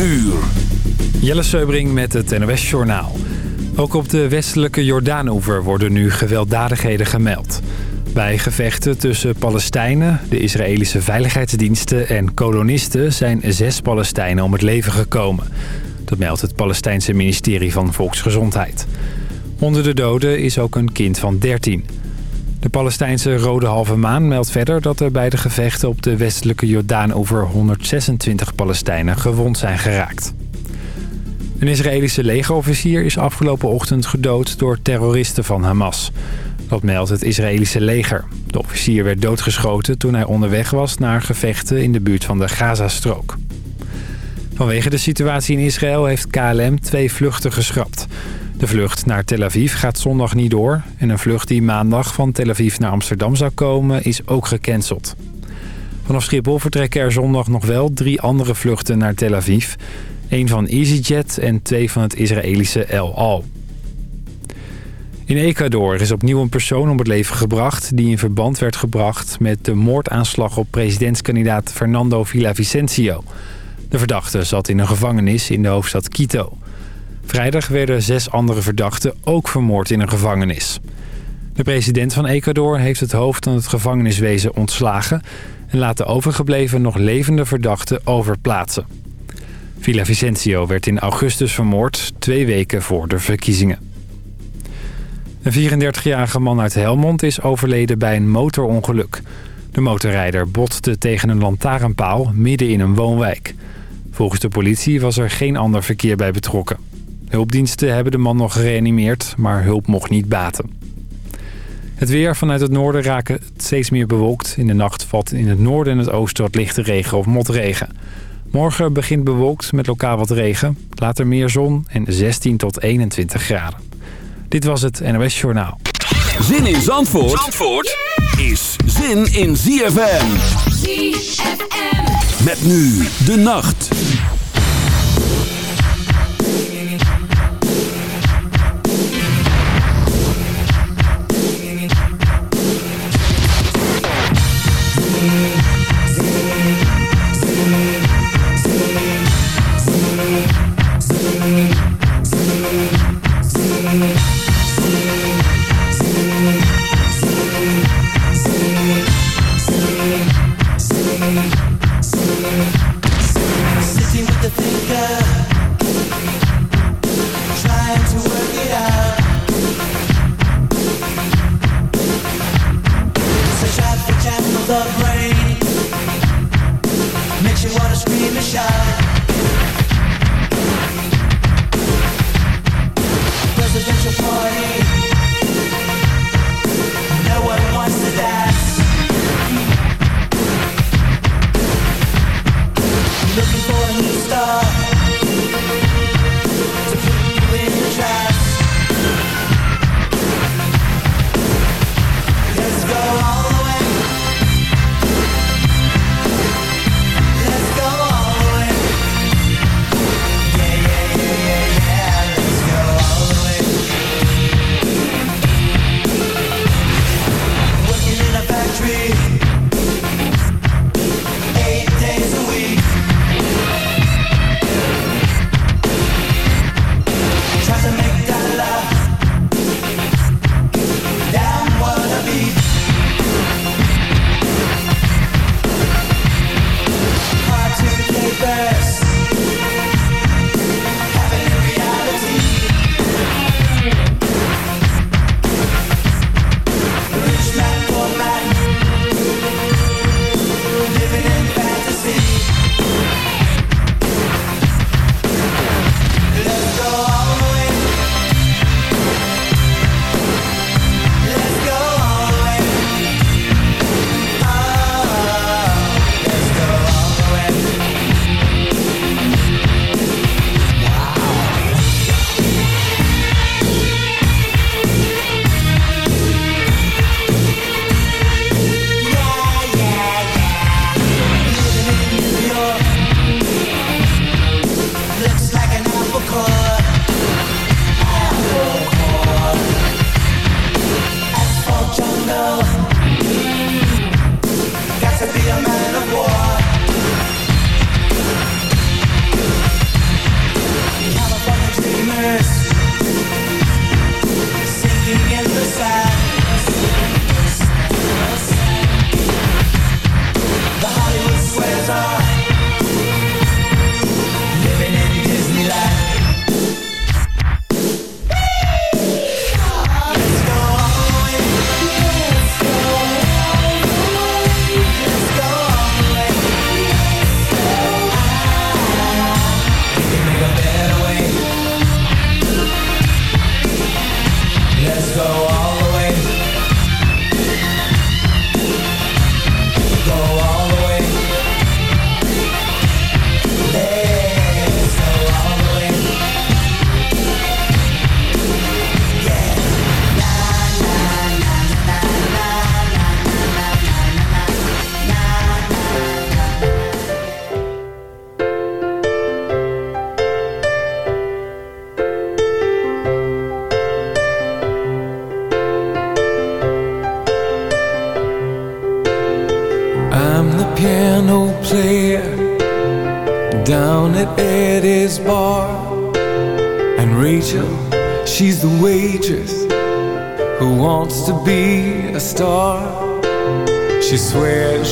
uur. Jelle Seubring met het NOS Journaal. Ook op de westelijke Jordaanoever worden nu gewelddadigheden gemeld. Bij gevechten tussen Palestijnen, de Israëlische veiligheidsdiensten en kolonisten... zijn zes Palestijnen om het leven gekomen. Dat meldt het Palestijnse ministerie van Volksgezondheid. Onder de doden is ook een kind van 13. De Palestijnse Rode Halve Maan meldt verder dat er bij de gevechten op de westelijke Jordaan over 126 Palestijnen gewond zijn geraakt. Een Israëlische legerofficier is afgelopen ochtend gedood door terroristen van Hamas. Dat meldt het Israëlische leger. De officier werd doodgeschoten toen hij onderweg was naar gevechten in de buurt van de Gazastrook. Vanwege de situatie in Israël heeft KLM twee vluchten geschrapt. De vlucht naar Tel Aviv gaat zondag niet door... en een vlucht die maandag van Tel Aviv naar Amsterdam zou komen is ook gecanceld. Vanaf Schiphol vertrekken er zondag nog wel drie andere vluchten naar Tel Aviv. Eén van EasyJet en twee van het Israëlische El Al. In Ecuador is opnieuw een persoon om het leven gebracht... die in verband werd gebracht met de moordaanslag op presidentskandidaat Fernando Villavicencio. De verdachte zat in een gevangenis in de hoofdstad Quito... Vrijdag werden zes andere verdachten ook vermoord in een gevangenis. De president van Ecuador heeft het hoofd van het gevangeniswezen ontslagen... en laat de overgebleven nog levende verdachten overplaatsen. Villa Vicencio werd in augustus vermoord, twee weken voor de verkiezingen. Een 34-jarige man uit Helmond is overleden bij een motorongeluk. De motorrijder botste tegen een lantaarnpaal midden in een woonwijk. Volgens de politie was er geen ander verkeer bij betrokken. Hulpdiensten hebben de man nog gereanimeerd, maar hulp mocht niet baten. Het weer vanuit het noorden raken steeds meer bewolkt. In de nacht valt in het noorden en het oosten wat lichte regen of motregen. Morgen begint bewolkt met lokaal wat regen. Later meer zon en 16 tot 21 graden. Dit was het NOS Journaal. Zin in Zandvoort, Zandvoort is zin in ZFM. ZFM. Met nu de nacht.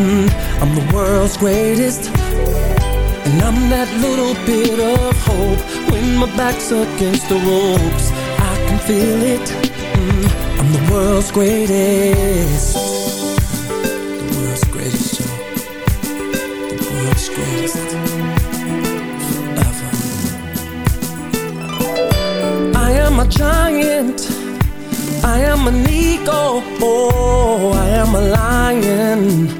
Mm, I'm the world's greatest. And I'm that little bit of hope. When my back's against the ropes I can feel it. Mm, I'm the world's greatest. The world's greatest, Joe The world's greatest. Forever. I am a giant. I am an eagle. Oh, I am a lion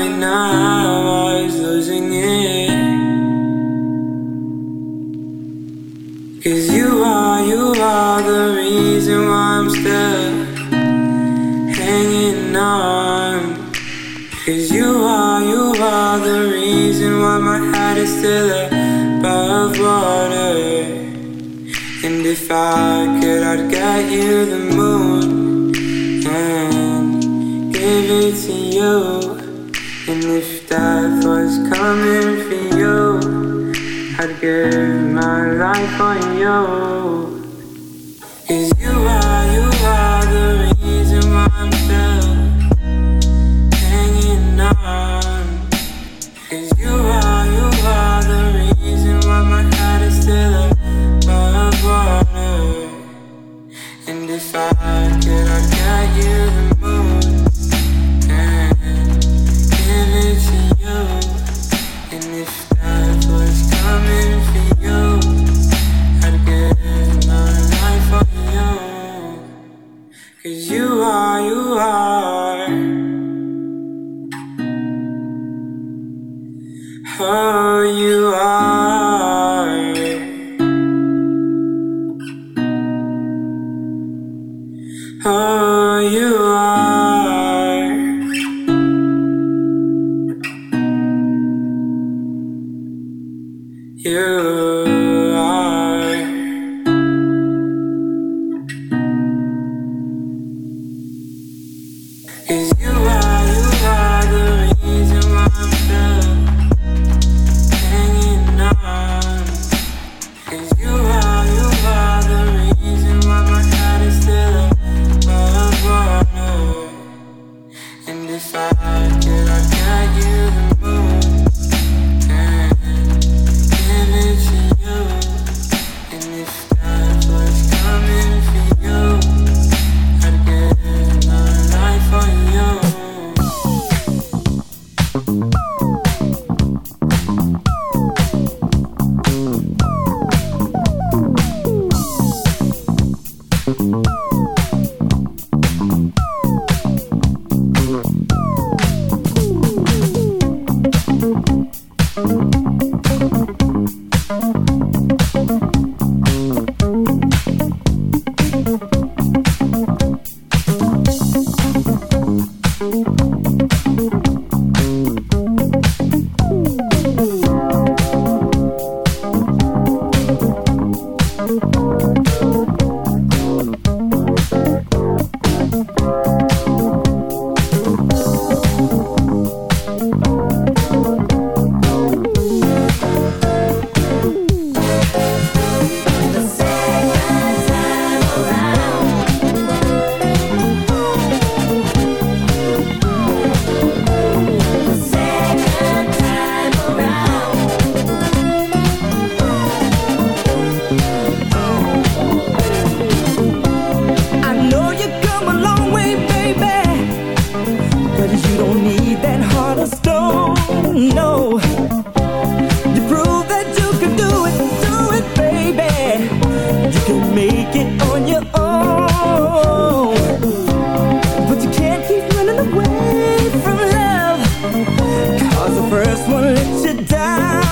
right now. I was losing it. Cause you are, you are the reason why I'm still hanging on. Cause you are, you are the reason why my head is still above water. And if I could, I'd get you the moon and give it to you death was coming for you, I'd give my life for you. Cause you are.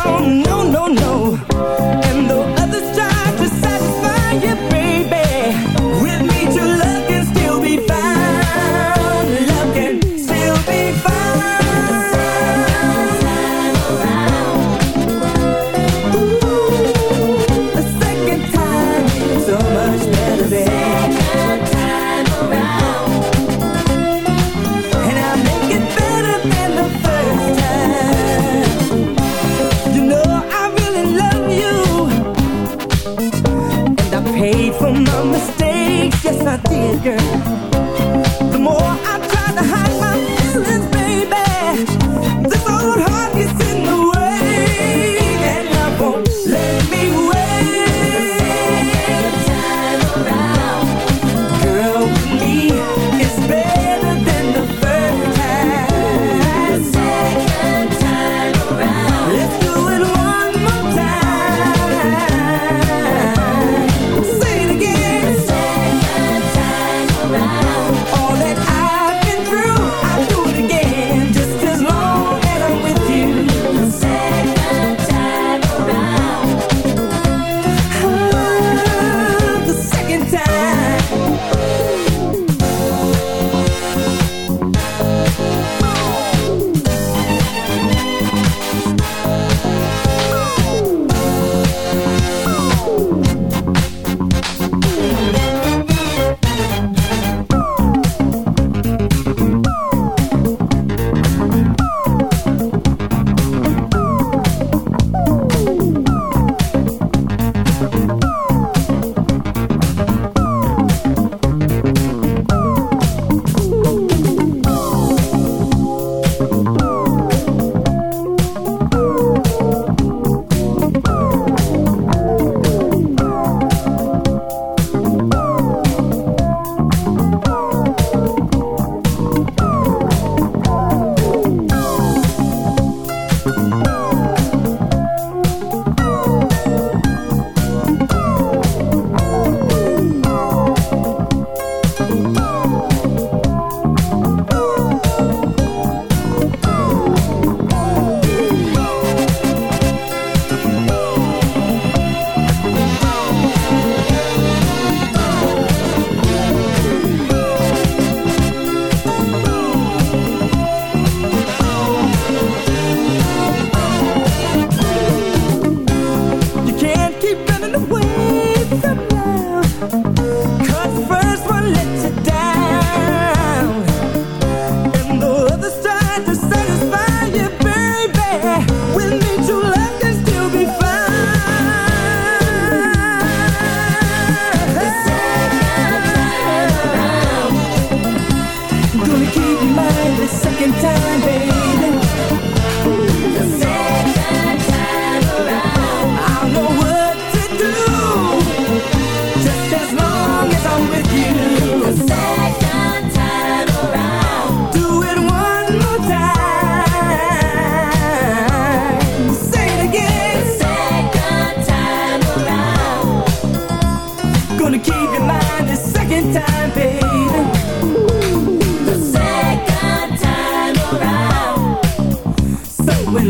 No, no, no.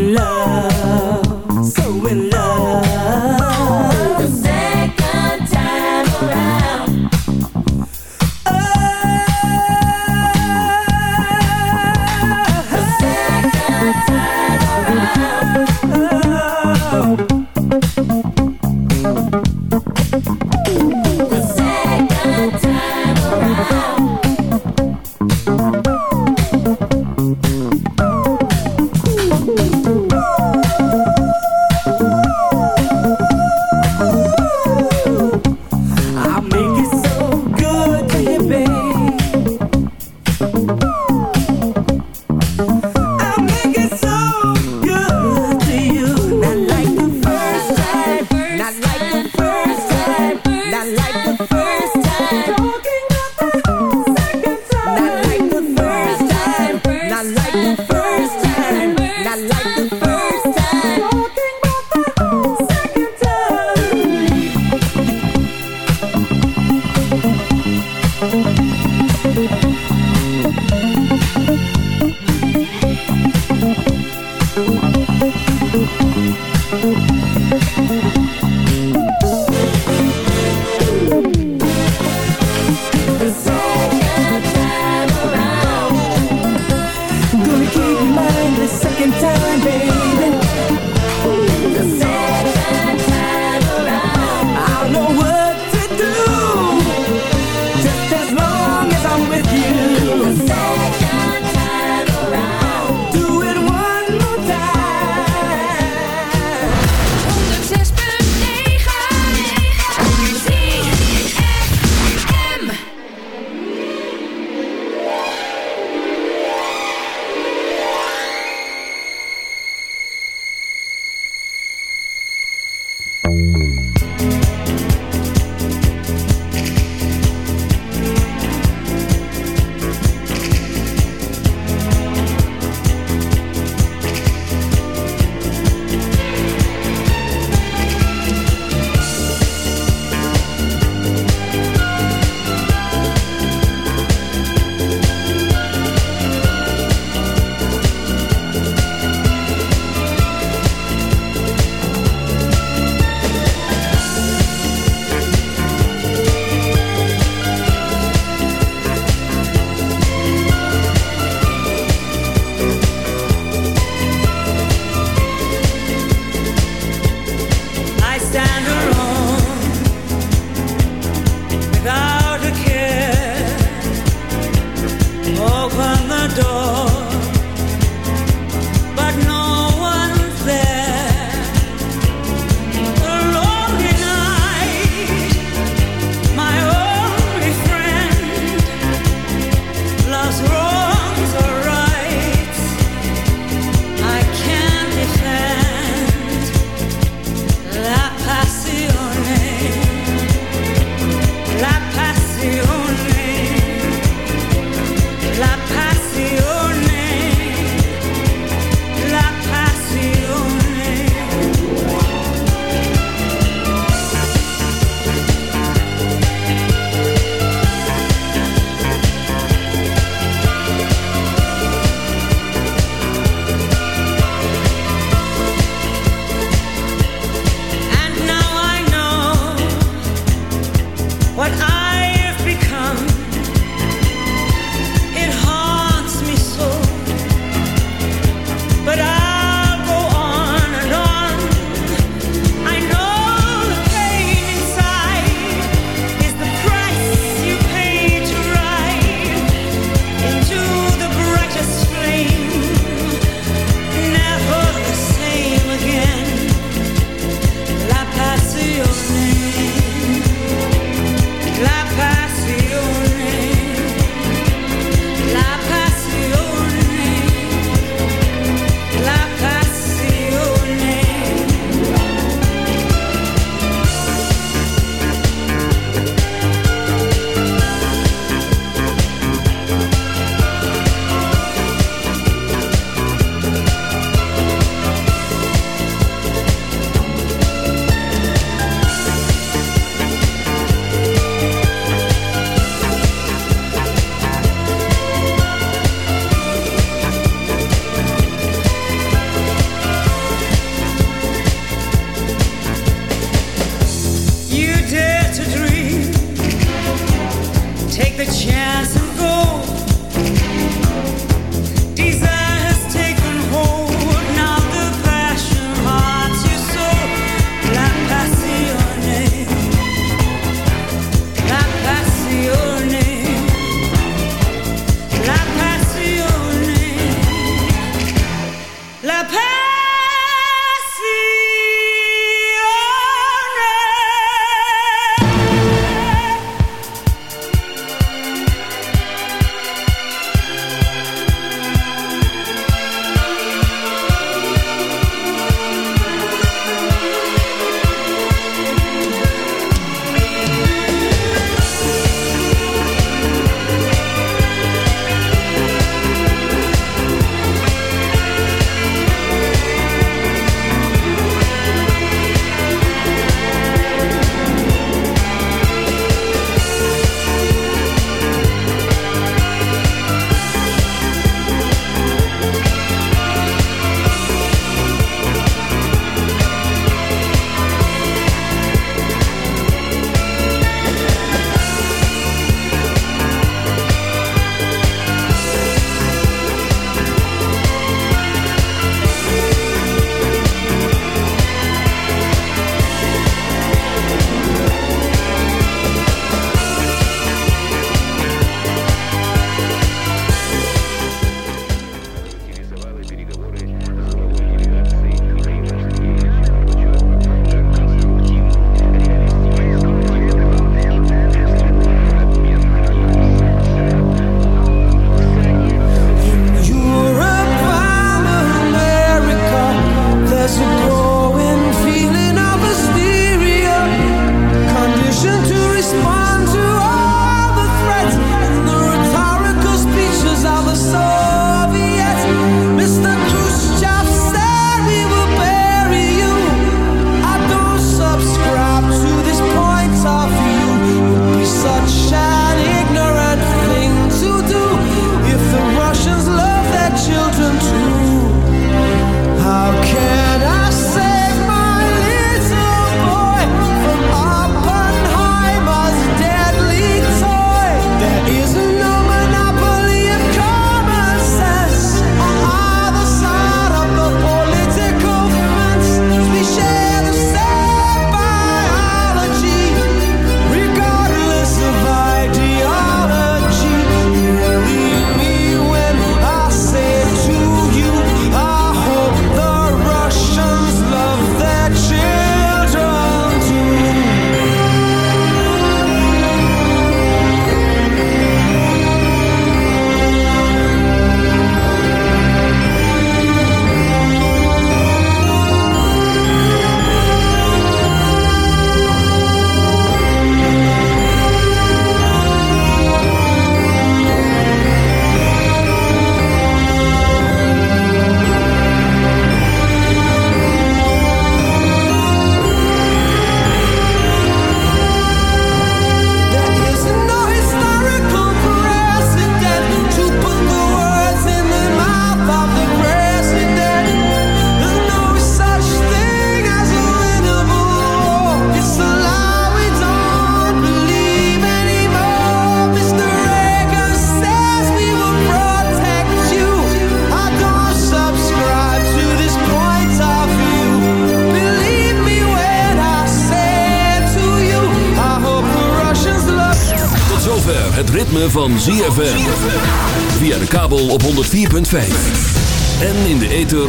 Love,